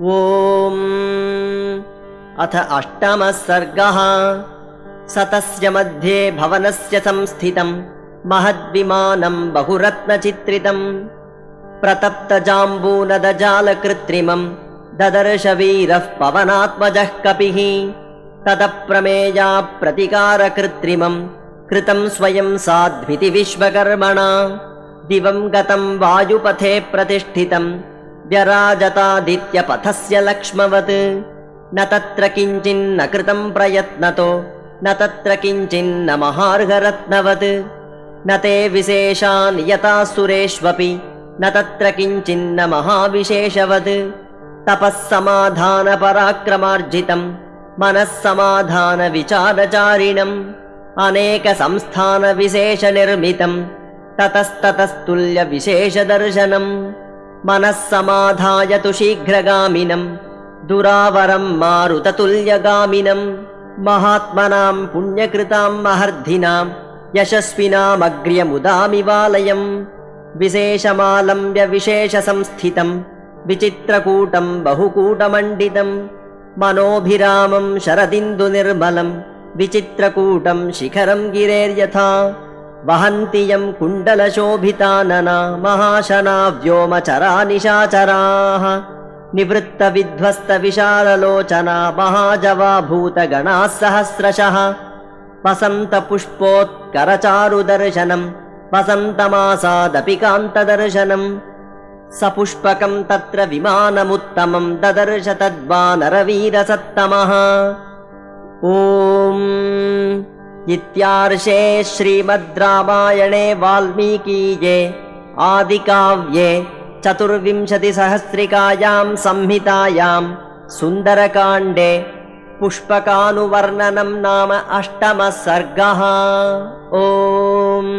ॐ अथ अष्टमः सर्गः। स तस्य मध्ये भवनस्य संस्थितम्। महद्विमानम् बहुरत्नचित्रितम्। प्रतप्तजाम्बूनदजालकृत्रिमम्। ददर्श वीरः पवनात्मजः कपिः। तदप्रमेया प्रतिकारकृत्रिमम्। कृतम् स्वयं साध्विति विश्वकर्मणा। दिवम् गतम् वायुपथे प्रतिष्ठितम् व्यराजतादित्यपथस्य लक्ष्मवत्। न तत्र किञ्चिन्न कृतम् प्रयत्नतो न तत्र किञ्चिन्न महार्घरत्नवत्। न ते विशेषान् यथा सुरेष्वपि न तत्र किञ्चिन्न महाविशेषवत्। तपः समाधानपराक्रमार्जितम् मनः समाधानविचारचारिणम्। अनेकसंस्थानविशेषनिर्मितम् ततस्ततस्तुल्यविशेषदर्शनम् मनः समाधाय तु शीघ्रगामिनम् दुरावरम् मारुततुल्यगामिनम् महात्मनाम् पुण्यकृताम् महर्धिनाम् यशस्विनामग्र्यमुदामिवालयम् विशेषमालम्ब्य विशेषसंस्थितम् विचित्रकूटम् बहुकूटमण्डितम् मनोभिरामम् शरदिन्दुनिर्मलम् विचित्रकूटम् शिखरम् गिरेर्यथा वहन्ति यम् कुण्डलशोभितानना महाशना व्योमचरा निशाचराः निवृत्तविध्वस्तविशाललोचना महाजवा भूतगणाः सहस्रशः वसन्तपुष्पोत्करचारुदर्शनम् वसन्तमासादपि कान्तदर्शनम् सपुष्पकम् तत्र विमानमुत्तमम् ददर्श तद्वानरवीरसत्तमः। ॐ इत्यार्षे श्रीमद् रामायणे वाल्मीकीये आदिकाव्ये चतुर्विंशतिसहस्रिकायाम् संहितायाम् सुन्दरकाण्डे पुष्पकानुवर्णनम् नाम अष्टमः सर्गः ओम्